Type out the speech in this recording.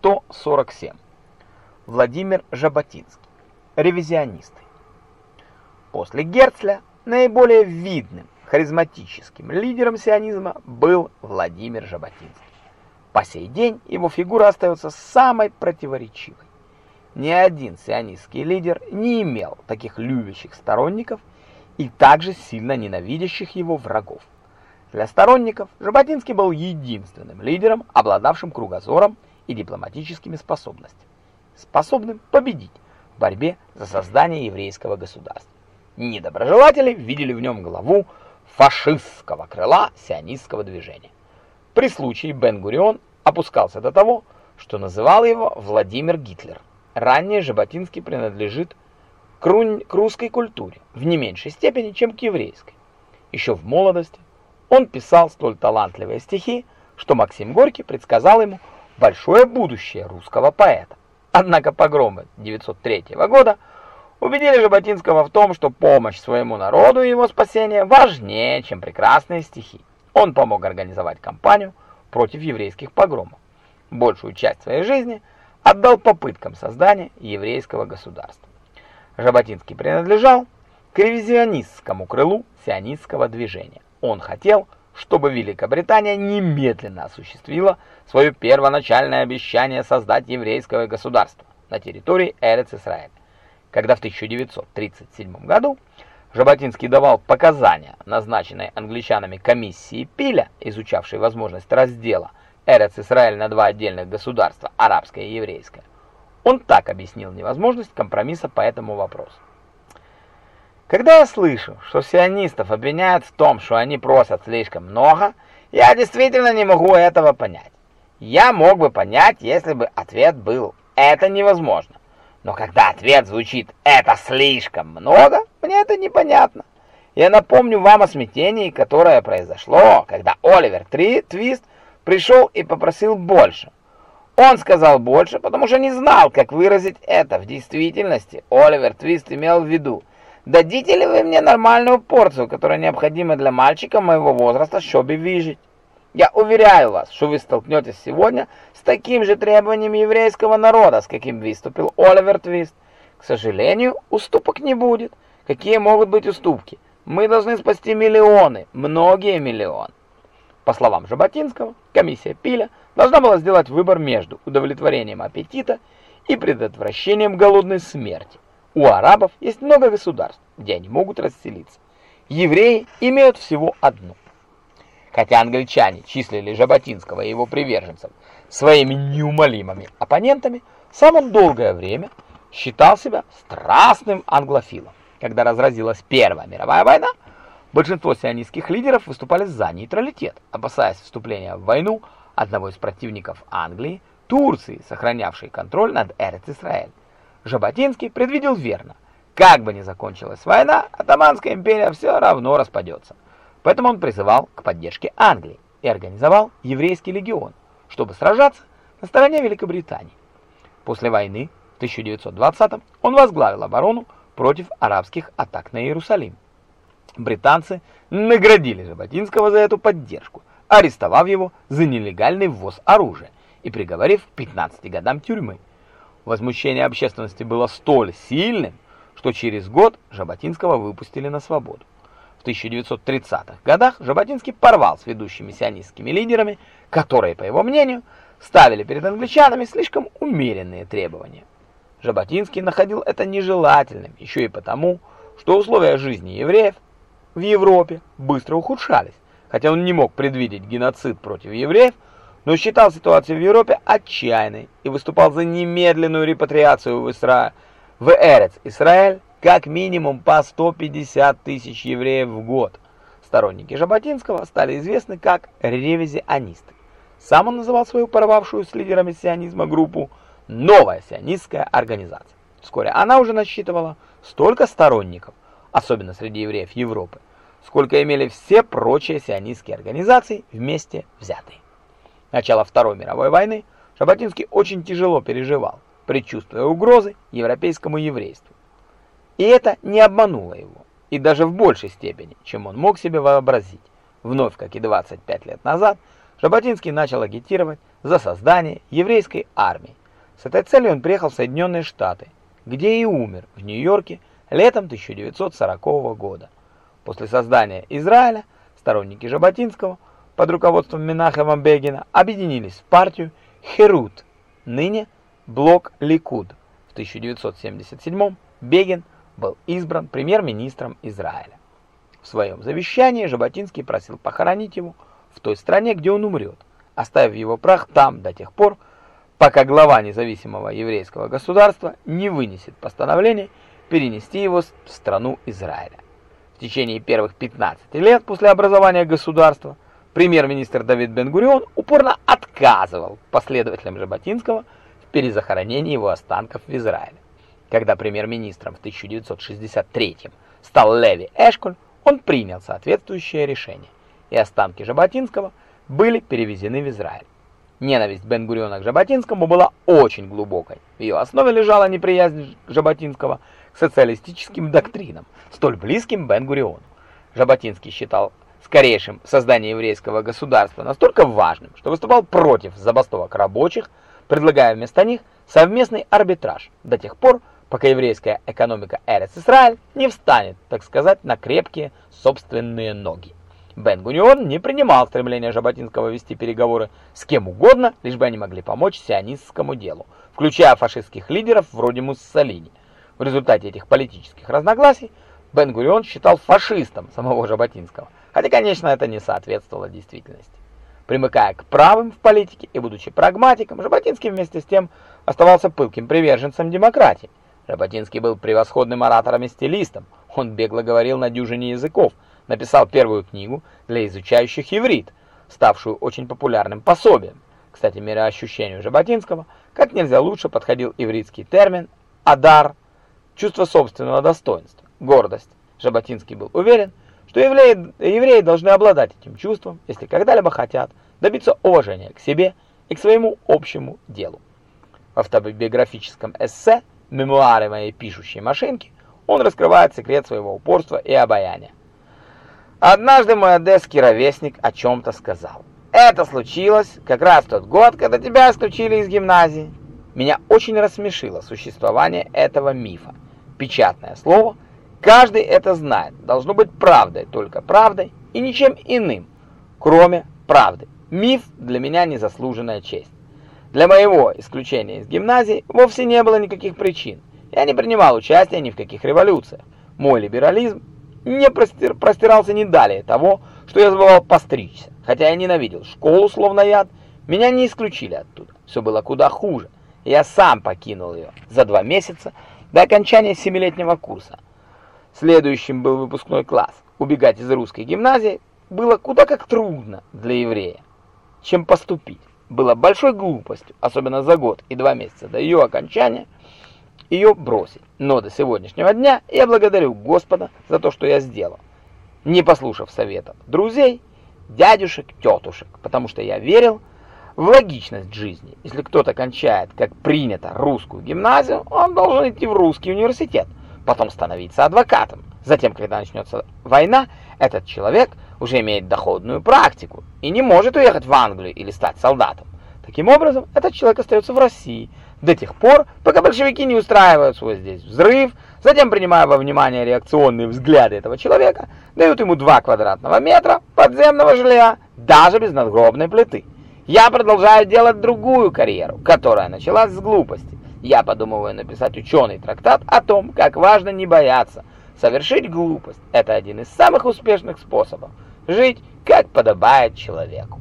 147. Владимир Жаботинский. Ревизионисты. После Герцля наиболее видным харизматическим лидером сионизма был Владимир Жаботинский. По сей день его фигура остается самой противоречивой. Ни один сионистский лидер не имел таких любящих сторонников и также сильно ненавидящих его врагов. Для сторонников Жаботинский был единственным лидером, обладавшим кругозором и дипломатическими способностями, способным победить в борьбе за создание еврейского государства. Недоброжелатели видели в нем главу фашистского крыла сионистского движения. При случае Бен-Гурион опускался до того, что называл его Владимир Гитлер. Ранее Жаботинский принадлежит к, рунь, к русской культуре в не меньшей степени, чем к еврейской. Еще в молодости он писал столь талантливые стихи, что Максим Горький предсказал ему большое будущее русского поэта. Однако погромы 903 года убедили Жаботинского в том, что помощь своему народу и его спасение важнее, чем прекрасные стихи. Он помог организовать кампанию против еврейских погромов. Большую часть своей жизни отдал попыткам создания еврейского государства. Жаботинский принадлежал к ревизионистскому крылу сионистского движения. Он хотел, чтобы Великобритания немедленно осуществила свое первоначальное обещание создать еврейское государство на территории Эрец-Исраэль. Когда в 1937 году Жаботинский давал показания назначенной англичанами комиссии Пиля, изучавшей возможность раздела Эрец-Исраэль на два отдельных государства, арабское и еврейское, он так объяснил невозможность компромисса по этому вопросу. Когда я слышу, что сионистов обвиняют в том, что они просят слишком много, я действительно не могу этого понять. Я мог бы понять, если бы ответ был «это невозможно». Но когда ответ звучит «это слишком много», мне это непонятно. Я напомню вам о смятении, которое произошло, когда Оливер Три Твист пришел и попросил больше. Он сказал больше, потому что не знал, как выразить это в действительности. Оливер Твист имел в виду Дадите ли вы мне нормальную порцию, которая необходима для мальчика моего возраста, чтобы выжить? Я уверяю вас, что вы столкнетесь сегодня с таким же требованием еврейского народа, с каким выступил Оливер Твист. К сожалению, уступок не будет. Какие могут быть уступки? Мы должны спасти миллионы, многие миллионы. По словам Жаботинского, комиссия Пиля должна была сделать выбор между удовлетворением аппетита и предотвращением голодной смерти. У арабов есть много государств, где они могут расселиться. Евреи имеют всего одну. Хотя англичане числили Жаботинского и его приверженцев своими неумолимыми оппонентами, сам он долгое время считал себя страстным англофилом. Когда разразилась Первая мировая война, большинство сионистских лидеров выступали за нейтралитет, опасаясь вступления в войну одного из противников Англии, Турции, сохранявшей контроль над Эрец-Исраэль. Жаботинский предвидел верно. Как бы ни закончилась война, Отtomанская империя все равно распадется. Поэтому он призывал к поддержке Англии и организовал еврейский легион, чтобы сражаться на стороне Великобритании. После войны в 1920 он возглавил оборону против арабских атак на Иерусалим. Британцы наградили Жаботинского за эту поддержку, арестовав его за нелегальный ввоз оружия и приговорив к 15 годам тюрьмы. Возмущение общественности было столь сильным, что через год Жаботинского выпустили на свободу. В 1930-х годах Жаботинский порвал с ведущими сионистскими лидерами, которые, по его мнению, ставили перед англичанами слишком умеренные требования. Жаботинский находил это нежелательным еще и потому, что условия жизни евреев в Европе быстро ухудшались, хотя он не мог предвидеть геноцид против евреев, но считал ситуацию в Европе отчаянной и выступал за немедленную репатриацию в Израиль, в Эрец, Израиль, как минимум по 150 тысяч евреев в год. Сторонники Жаботинского стали известны как ревизионисты. Сам он называл свою порвавшую с лидерами сионизма группу «Новая сионистская организация». Вскоре она уже насчитывала столько сторонников, особенно среди евреев Европы, сколько имели все прочие сионистские организации вместе взятые. Начало Второй мировой войны Жаботинский очень тяжело переживал, предчувствуя угрозы европейскому еврейству. И это не обмануло его, и даже в большей степени, чем он мог себе вообразить. Вновь, как и 25 лет назад, Жаботинский начал агитировать за создание еврейской армии. С этой целью он приехал в Соединенные Штаты, где и умер в Нью-Йорке летом 1940 года. После создания Израиля сторонники Жаботинского под руководством Менахема Бегина объединились в партию Херут, ныне Блок Ликуд. В 1977 Бегин был избран премьер-министром Израиля. В своем завещании Жаботинский просил похоронить его в той стране, где он умрет, оставив его прах там до тех пор, пока глава независимого еврейского государства не вынесет постановление перенести его в страну Израиля. В течение первых 15 лет после образования государства премьер-министр Давид Бен-Гурион упорно отказывал последователям Жаботинского в перезахоронении его останков в Израиле. Когда премьер-министром в 1963 стал Леви Эшколь, он принял соответствующее решение, и останки Жаботинского были перевезены в Израиль. Ненависть Бен-Гуриона к Жаботинскому была очень глубокой. В ее основе лежала неприязнь Жаботинского к социалистическим доктринам, столь близким Бен-Гуриону. Жаботинский считал скорейшим создание еврейского государства настолько важным, что выступал против забастовок рабочих, предлагая вместо них совместный арбитраж до тех пор, пока еврейская экономика Эрец-Исраэль не встанет, так сказать, на крепкие собственные ноги. Бен-Гурион не принимал стремления Жаботинского вести переговоры с кем угодно, лишь бы они могли помочь сионистскому делу, включая фашистских лидеров вроде Муссолини. В результате этих политических разногласий Бен-Гурион считал фашистом самого Жаботинского, хотя, конечно, это не соответствовало действительности. Примыкая к правым в политике и будучи прагматиком, Жаботинский вместе с тем оставался пылким приверженцем демократии. Жаботинский был превосходным оратором и стилистом, он бегло говорил на дюжине языков, написал первую книгу для изучающих иврит, ставшую очень популярным пособием. Кстати, мироощущению Жаботинского как нельзя лучше подходил ивритский термин «адар» – чувство собственного достоинства, гордость. Жаботинский был уверен, что евреи, евреи должны обладать этим чувством, если когда-либо хотят добиться уважения к себе и к своему общему делу. В автобиографическом эссе «Мемуары моей пишущей машинки» он раскрывает секрет своего упорства и обаяния. Однажды мой одесский ровесник о чем-то сказал. Это случилось как раз тот год, когда тебя исключили из гимназии. Меня очень рассмешило существование этого мифа. Печатное слово – Каждый это знает. Должно быть правдой, только правдой и ничем иным, кроме правды. Миф для меня незаслуженная честь. Для моего исключения из гимназии вовсе не было никаких причин. Я не принимал участия ни в каких революциях. Мой либерализм не простир, простирался не далее того, что я забывал постричься. Хотя я ненавидел школу словно яд, меня не исключили оттуда. Все было куда хуже. Я сам покинул ее за два месяца до окончания семилетнего курса. Следующим был выпускной класс. Убегать из русской гимназии было куда как трудно для еврея, чем поступить. Было большой глупостью, особенно за год и два месяца до ее окончания, ее бросить. Но до сегодняшнего дня я благодарю Господа за то, что я сделал, не послушав советов друзей, дядюшек, тетушек, потому что я верил в логичность жизни. Если кто-то кончает, как принято, русскую гимназию, он должен идти в русский университет потом становиться адвокатом. Затем, когда начнется война, этот человек уже имеет доходную практику и не может уехать в Англию или стать солдатом. Таким образом, этот человек остается в России до тех пор, пока большевики не устраивают свой здесь взрыв, затем, принимая во внимание реакционные взгляды этого человека, дают ему 2 квадратного метра подземного жилья, даже без надгробной плиты. Я продолжаю делать другую карьеру, которая началась с глупости. Я подумываю написать ученый трактат о том, как важно не бояться. Совершить глупость – это один из самых успешных способов жить, как подобает человеку.